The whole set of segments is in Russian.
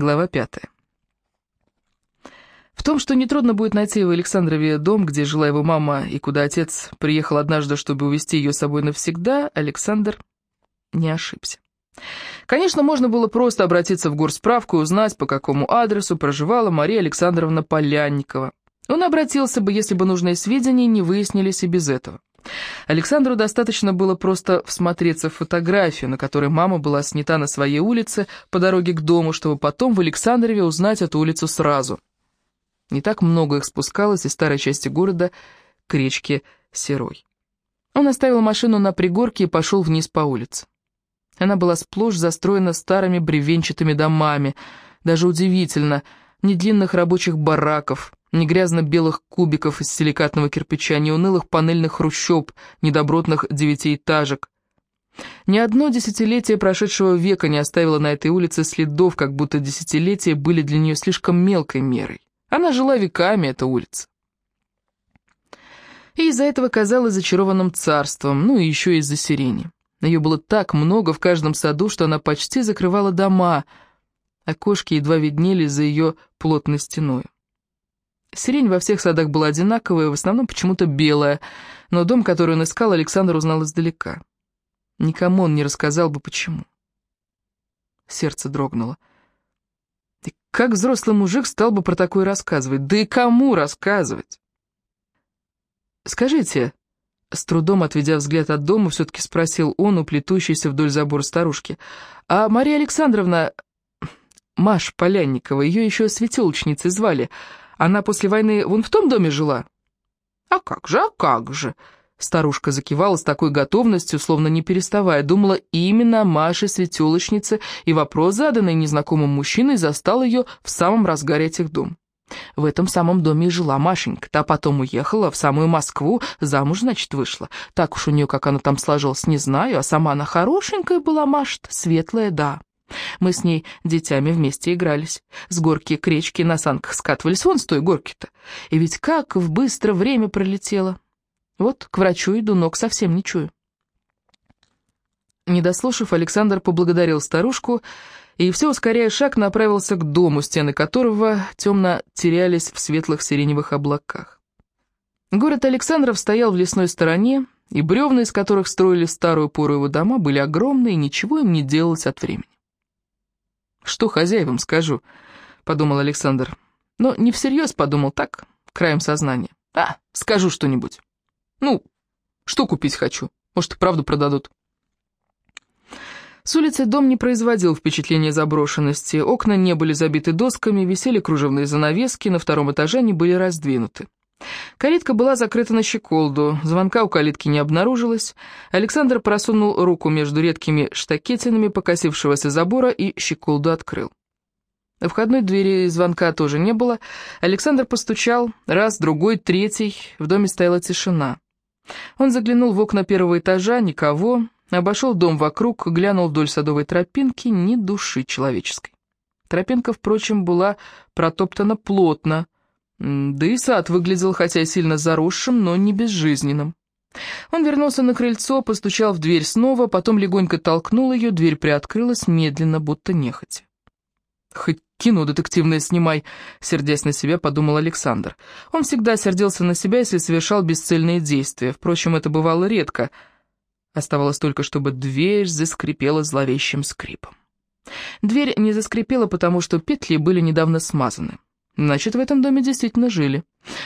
Глава пятая. В том, что нетрудно будет найти в Александрове дом, где жила его мама, и куда отец приехал однажды, чтобы увезти ее с собой навсегда, Александр не ошибся. Конечно, можно было просто обратиться в горсправку и узнать, по какому адресу проживала Мария Александровна Полянникова. Он обратился бы, если бы нужные сведения не выяснились и без этого. Александру достаточно было просто всмотреться в фотографию, на которой мама была снята на своей улице по дороге к дому, чтобы потом в Александрове узнать эту улицу сразу. Не так много их спускалось из старой части города к речке Серой. Он оставил машину на пригорке и пошел вниз по улице. Она была сплошь застроена старыми бревенчатыми домами. Даже удивительно, ни длинных рабочих бараков, ни грязно-белых кубиков из силикатного кирпича, ни унылых панельных хрущоб, ни добротных девятиэтажек. Ни одно десятилетие прошедшего века не оставило на этой улице следов, как будто десятилетия были для нее слишком мелкой мерой. Она жила веками, эта улица. И из-за этого казалась зачарованным царством, ну и еще из-за сирени. Ее было так много в каждом саду, что она почти закрывала дома, окошки едва виднелись за ее плотной стеной. Сирень во всех садах была одинаковая, в основном почему-то белая, но дом, который он искал, Александр узнал издалека. Никому он не рассказал бы, почему. Сердце дрогнуло. И как взрослый мужик стал бы про такое рассказывать? Да и кому рассказывать? «Скажите», — с трудом отведя взгляд от дома, все-таки спросил он у плетущейся вдоль забора старушки, «А Мария Александровна, Маш Полянникова, ее еще светелочницей звали, — она после войны вон в том доме жила?» «А как же, а как же!» Старушка закивала с такой готовностью, словно не переставая, думала именно о Маше Светелочнице, и вопрос, заданный незнакомым мужчиной, застал ее в самом разгаре этих дом. В этом самом доме и жила Машенька, та потом уехала в самую Москву, замуж, значит, вышла. Так уж у нее, как она там сложилась, не знаю, а сама она хорошенькая была, Маша светлая, да. Мы с ней детьми вместе игрались. С горки к речке на санках скатывались, вон с той горки-то. И ведь как в быстро время пролетело. Вот к врачу иду, ног совсем не чую. Не дослушав, Александр поблагодарил старушку и, все ускоряя шаг, направился к дому, стены которого темно терялись в светлых сиреневых облаках. Город Александров стоял в лесной стороне, и бревна, из которых строили старую пору его дома, были огромные, и ничего им не делалось от времени. «Что хозяевам скажу?» — подумал Александр. Но не всерьез подумал так, краем сознания. «А, скажу что-нибудь. Ну, что купить хочу? Может, правду продадут». С улицы дом не производил впечатления заброшенности, окна не были забиты досками, висели кружевные занавески, на втором этаже они были раздвинуты. Калитка была закрыта на щеколду, звонка у калитки не обнаружилось. Александр просунул руку между редкими штакетинами покосившегося забора и щеколду открыл. Входной двери звонка тоже не было. Александр постучал, раз, другой, третий, в доме стояла тишина. Он заглянул в окна первого этажа, никого, обошел дом вокруг, глянул вдоль садовой тропинки, ни души человеческой. Тропинка, впрочем, была протоптана плотно, да и сад выглядел хотя и сильно заросшим, но не безжизненным. Он вернулся на крыльцо, постучал в дверь снова, потом легонько толкнул ее, дверь приоткрылась медленно, будто нехотя. «Хоть кино детективное снимай», — сердясь на себя, подумал Александр. Он всегда сердился на себя, если совершал бесцельные действия. Впрочем, это бывало редко. Оставалось только, чтобы дверь заскрипела зловещим скрипом. Дверь не заскрипела, потому что петли были недавно смазаны. Значит, в этом доме действительно жили.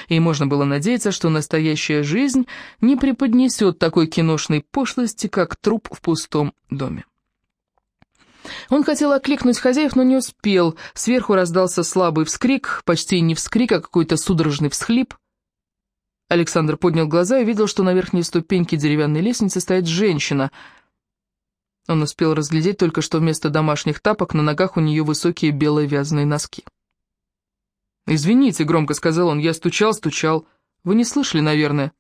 И можно было надеяться, что настоящая жизнь не преподнесет такой киношной пошлости, как труп в пустом доме. Он хотел окликнуть хозяев, но не успел. Сверху раздался слабый вскрик, почти не вскрик, а какой-то судорожный всхлип. Александр поднял глаза и увидел, что на верхней ступеньке деревянной лестницы стоит женщина. Он успел разглядеть только, что вместо домашних тапок на ногах у нее высокие белые вязаные носки. «Извините», — громко сказал он, — «я стучал, стучал. Вы не слышали, наверное?»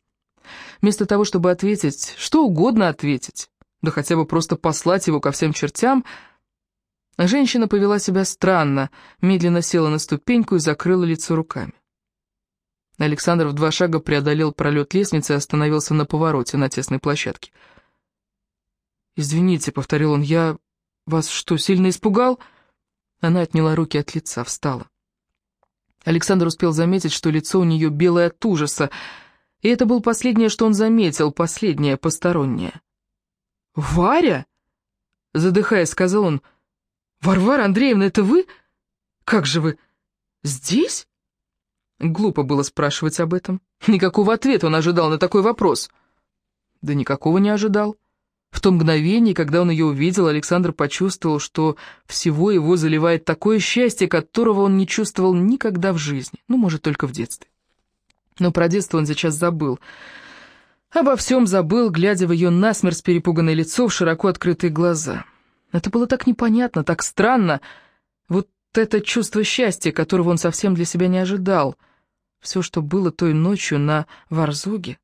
Вместо того, чтобы ответить, что угодно ответить, да хотя бы просто послать его ко всем чертям, женщина повела себя странно, медленно села на ступеньку и закрыла лицо руками. Александр в два шага преодолел пролет лестницы и остановился на повороте на тесной площадке. «Извините», — повторил он, — «я вас что, сильно испугал?» Она отняла руки от лица, встала. Александр успел заметить, что лицо у нее белое от ужаса, и это было последнее, что он заметил, последнее, постороннее. «Варя?» — задыхаясь, сказал он. «Варвара Андреевна, это вы? Как же вы? Здесь?» Глупо было спрашивать об этом. Никакого ответа он ожидал на такой вопрос. Да никакого не ожидал. В то мгновение, когда он ее увидел, Александр почувствовал, что всего его заливает такое счастье, которого он не чувствовал никогда в жизни, ну, может, только в детстве. Но про детство он сейчас забыл. Обо всем забыл, глядя в ее насмерть перепуганное лицо, в широко открытые глаза. Это было так непонятно, так странно. Вот это чувство счастья, которого он совсем для себя не ожидал. Все, что было той ночью на Варзуге.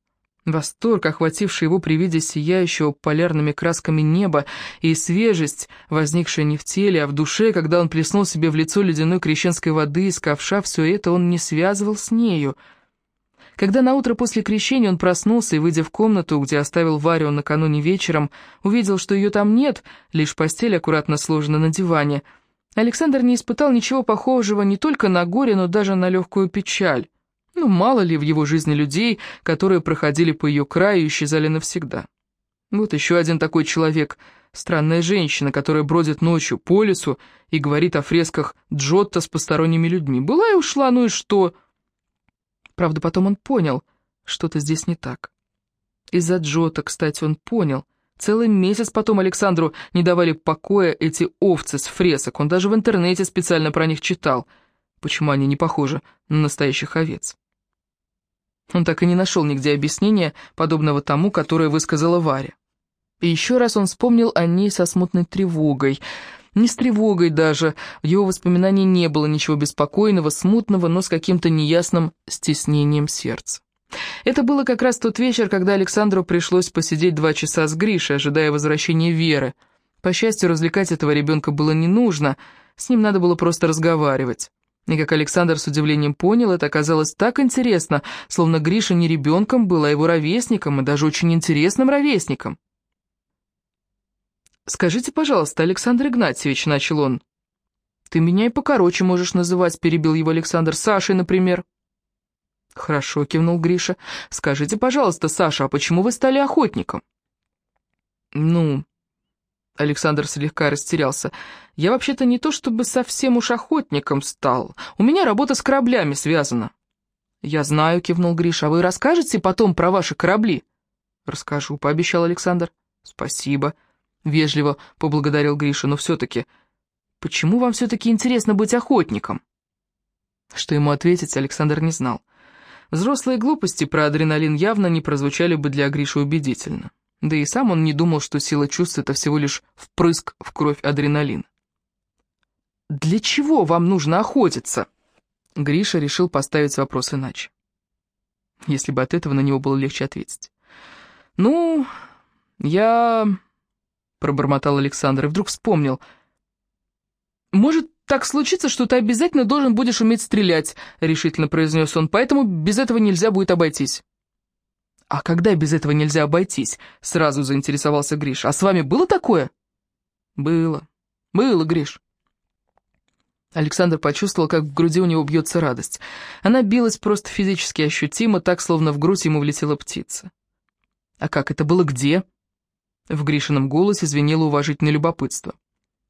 Восторг, охвативший его при виде сияющего полярными красками неба, и свежесть, возникшая не в теле, а в душе, когда он плеснул себе в лицо ледяной крещенской воды из ковша, все это он не связывал с нею. Когда наутро после крещения он проснулся и, выйдя в комнату, где оставил Варю накануне вечером, увидел, что ее там нет, лишь постель аккуратно сложена на диване, Александр не испытал ничего похожего не только на горе, но даже на легкую печаль. Ну, мало ли в его жизни людей, которые проходили по ее краю и исчезали навсегда. Вот еще один такой человек, странная женщина, которая бродит ночью по лесу и говорит о фресках Джотто с посторонними людьми. Была и ушла, ну и что? Правда, потом он понял, что-то здесь не так. Из-за Джотто, кстати, он понял. Целый месяц потом Александру не давали покоя эти овцы с фресок, он даже в интернете специально про них читал. Почему они не похожи на настоящих овец? Он так и не нашел нигде объяснения, подобного тому, которое высказала Варя. И еще раз он вспомнил о ней со смутной тревогой. Не с тревогой даже, в его воспоминании не было ничего беспокойного, смутного, но с каким-то неясным стеснением сердца. Это было как раз тот вечер, когда Александру пришлось посидеть два часа с Гришей, ожидая возвращения Веры. По счастью, развлекать этого ребенка было не нужно, с ним надо было просто разговаривать. И как Александр с удивлением понял, это оказалось так интересно, словно Гриша не ребенком был, а его ровесником, и даже очень интересным ровесником. «Скажите, пожалуйста, Александр Игнатьевич», — начал он. «Ты меня и покороче можешь называть», — перебил его Александр. «Сашей, например». «Хорошо», — кивнул Гриша. «Скажите, пожалуйста, Саша, а почему вы стали охотником?» «Ну, Александр слегка растерялся. «Я вообще-то не то чтобы совсем уж охотником стал. У меня работа с кораблями связана». «Я знаю», — кивнул Гриша. «А вы расскажете потом про ваши корабли?» «Расскажу», — пообещал Александр. «Спасибо», — вежливо поблагодарил Гриша. «Но все-таки, почему вам все-таки интересно быть охотником?» Что ему ответить, Александр не знал. Взрослые глупости про адреналин явно не прозвучали бы для Гриши убедительно. Да и сам он не думал, что сила чувств — это всего лишь впрыск в кровь адреналин. «Для чего вам нужно охотиться?» Гриша решил поставить вопрос иначе. Если бы от этого на него было легче ответить. «Ну, я...» — пробормотал Александр и вдруг вспомнил. «Может так случиться, что ты обязательно должен будешь уметь стрелять», — решительно произнес он, «поэтому без этого нельзя будет обойтись». «А когда без этого нельзя обойтись?» — сразу заинтересовался Гриш. «А с вами было такое?» «Было. Было, Гриш». Александр почувствовал, как в груди у него бьется радость. Она билась просто физически ощутимо, так, словно в грудь ему влетела птица. «А как это было где?» В Гришином голосе звенело уважительное любопытство.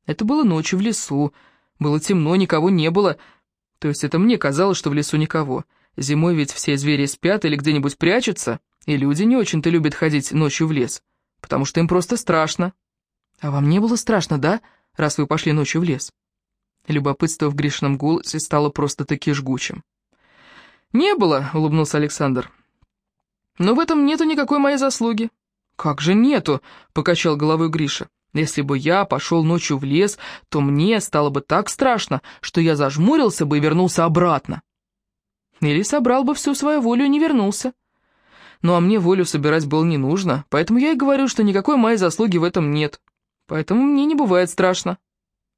«Это было ночью в лесу. Было темно, никого не было. То есть это мне казалось, что в лесу никого. Зимой ведь все звери спят или где-нибудь прячутся». И люди не очень-то любят ходить ночью в лес, потому что им просто страшно. А вам не было страшно, да, раз вы пошли ночью в лес? Любопытство в Гришном голосе стало просто-таки жгучим. «Не было», — улыбнулся Александр. «Но в этом нету никакой моей заслуги». «Как же нету?» — покачал головой Гриша. «Если бы я пошел ночью в лес, то мне стало бы так страшно, что я зажмурился бы и вернулся обратно». Или собрал бы всю свою волю и не вернулся. Ну а мне волю собирать было не нужно, поэтому я и говорю, что никакой моей заслуги в этом нет. Поэтому мне не бывает страшно».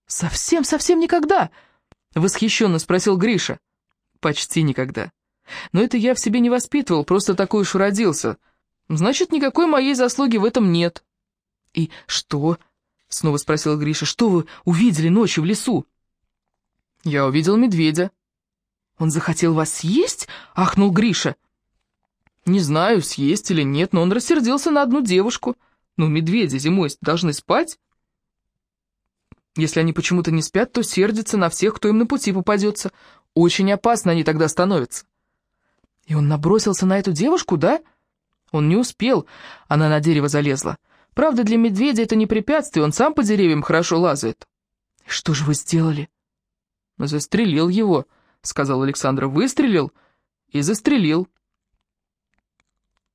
«Совсем-совсем никогда?» — восхищенно спросил Гриша. «Почти никогда. Но это я в себе не воспитывал, просто такой уж родился. Значит, никакой моей заслуги в этом нет». «И что?» — снова спросил Гриша. «Что вы увидели ночью в лесу?» «Я увидел медведя». «Он захотел вас съесть?» — ахнул Гриша. «Не знаю, съесть или нет, но он рассердился на одну девушку. Ну, медведи зимой должны спать. Если они почему-то не спят, то сердятся на всех, кто им на пути попадется. Очень опасно они тогда становятся». «И он набросился на эту девушку, да?» «Он не успел, она на дерево залезла. Правда, для медведя это не препятствие, он сам по деревьям хорошо лазает». «Что же вы сделали?» «Застрелил его», — сказал Александр. «Выстрелил и застрелил».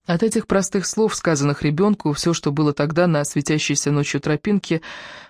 От этих простых слов, сказанных ребенку, все, что было тогда на светящейся ночью тропинке,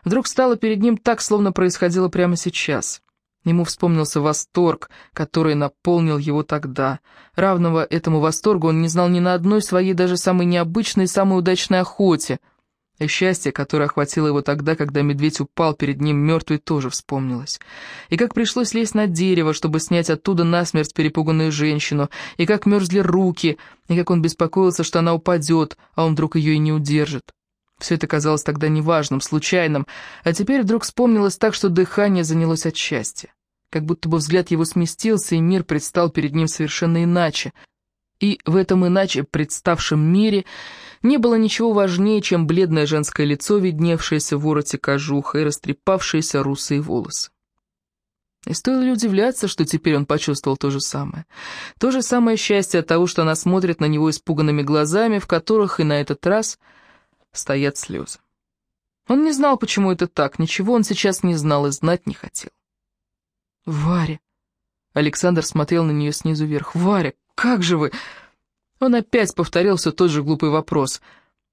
вдруг стало перед ним так, словно происходило прямо сейчас. Ему вспомнился восторг, который наполнил его тогда. Равного этому восторгу он не знал ни на одной своей даже самой необычной самой удачной охоте — и счастье, которое охватило его тогда, когда медведь упал перед ним мертвый, тоже вспомнилось. И как пришлось лезть на дерево, чтобы снять оттуда насмерть перепуганную женщину, и как мерзли руки, и как он беспокоился, что она упадет, а он вдруг ее и не удержит. Все это казалось тогда неважным, случайным, а теперь вдруг вспомнилось так, что дыхание занялось от счастья. Как будто бы взгляд его сместился, и мир предстал перед ним совершенно иначе. И в этом иначе представшем мире не было ничего важнее, чем бледное женское лицо, видневшееся в вороте кожуха и растрепавшиеся русые волосы. И стоило ли удивляться, что теперь он почувствовал то же самое. То же самое счастье от того, что она смотрит на него испуганными глазами, в которых и на этот раз стоят слезы. Он не знал, почему это так, ничего он сейчас не знал и знать не хотел. «Варя!» Александр смотрел на нее снизу вверх. «Варя, как же вы...» Он опять повторил все тот же глупый вопрос.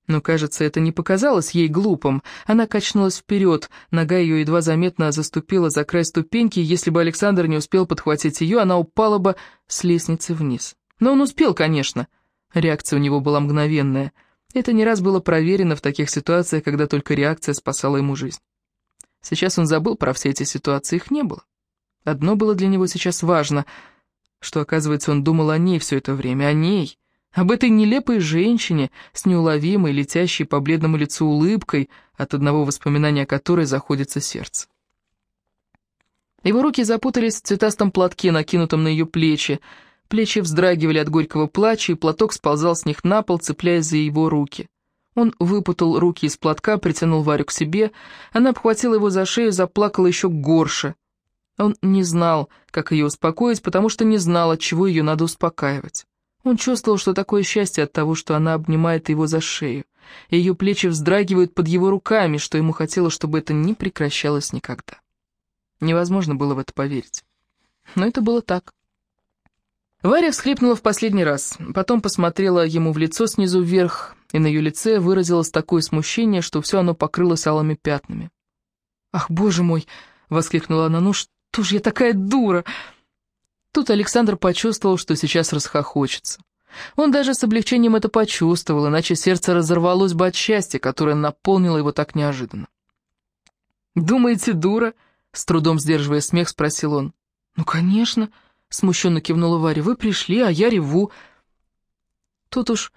Но, кажется, это не показалось ей глупым. Она качнулась вперед, нога ее едва заметно заступила за край ступеньки, и если бы Александр не успел подхватить ее, она упала бы с лестницы вниз. Но он успел, конечно. Реакция у него была мгновенная. Это не раз было проверено в таких ситуациях, когда только реакция спасала ему жизнь. Сейчас он забыл про все эти ситуации, их не было. Одно было для него сейчас важно, что, оказывается, он думал о ней все это время, о ней, об этой нелепой женщине с неуловимой, летящей по бледному лицу улыбкой, от одного воспоминания которой заходится сердце. Его руки запутались в цветастом платке, накинутом на ее плечи. Плечи вздрагивали от горького плача, и платок сползал с них на пол, цепляясь за его руки. Он выпутал руки из платка, притянул Варю к себе. Она обхватила его за шею, заплакала еще горше. Он не знал, как ее успокоить, потому что не знал, от чего ее надо успокаивать. Он чувствовал, что такое счастье от того, что она обнимает его за шею. Ее плечи вздрагивают под его руками, что ему хотелось, чтобы это не прекращалось никогда. Невозможно было в это поверить. Но это было так. Варя всхлипнула в последний раз, потом посмотрела ему в лицо снизу вверх, и на ее лице выразилось такое смущение, что все оно покрылось алыми пятнами. «Ах, боже мой!» — воскликнула она. «Ну что ж я такая дура!» Тут Александр почувствовал, что сейчас расхохочется. Он даже с облегчением это почувствовал, иначе сердце разорвалось бы от счастья, которое наполнило его так неожиданно. «Думаете, дура?» — с трудом сдерживая смех, спросил он. «Ну, конечно», — смущенно кивнула Варя, — «вы пришли, а я реву». Тут уж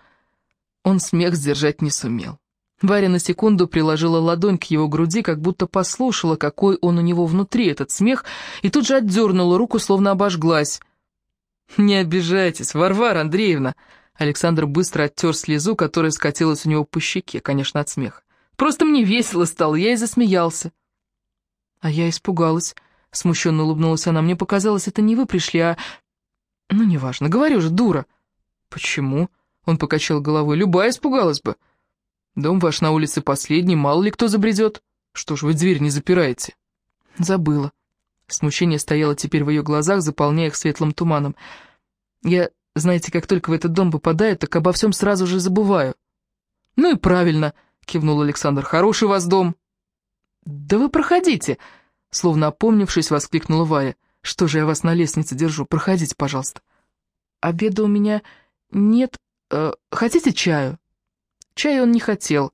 он смех сдержать не сумел. Варя на секунду приложила ладонь к его груди, как будто послушала, какой он у него внутри, этот смех, и тут же отдернула руку, словно обожглась. «Не обижайтесь, Варвара Андреевна!» Александр быстро оттер слезу, которая скатилась у него по щеке, конечно, от смеха. «Просто мне весело стало, я и засмеялся». «А я испугалась», — смущенно улыбнулась она. «Мне показалось, это не вы пришли, а...» «Ну, неважно, говорю же, дура». «Почему?» — он покачал головой. «Любая испугалась бы». Дом ваш на улице последний, мало ли кто забредет. Что ж вы дверь не запираете?» Забыла. Смущение стояло теперь в ее глазах, заполняя их светлым туманом. «Я, знаете, как только в этот дом попадаю, так обо всем сразу же забываю». «Ну и правильно», — кивнул Александр, — «хороший у вас дом». «Да вы проходите», — словно опомнившись, воскликнула Варя. «Что же я вас на лестнице держу? Проходите, пожалуйста». «Обеда у меня нет. Э, хотите чаю?» Чая он не хотел.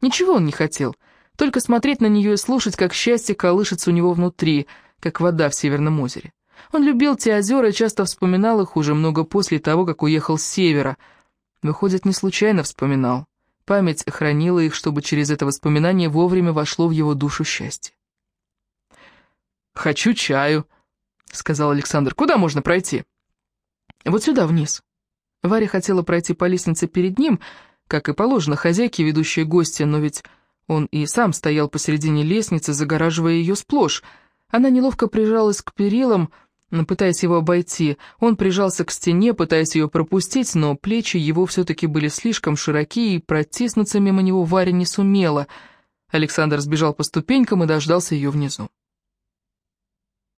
Ничего он не хотел. Только смотреть на нее и слушать, как счастье колышется у него внутри, как вода в Северном озере. Он любил те озера и часто вспоминал их уже много после того, как уехал с севера. Выходит, не случайно вспоминал. Память хранила их, чтобы через это воспоминание вовремя вошло в его душу счастье. «Хочу чаю», сказал Александр. «Куда можно пройти?» «Вот сюда, вниз». Варя хотела пройти по лестнице перед ним, как и положено хозяйке, ведущей гостя, но ведь он и сам стоял посередине лестницы, загораживая ее сплошь. Она неловко прижалась к перилам, пытаясь его обойти. Он прижался к стене, пытаясь ее пропустить, но плечи его все-таки были слишком широки, и протиснуться мимо него Варя не сумела. Александр сбежал по ступенькам и дождался ее внизу.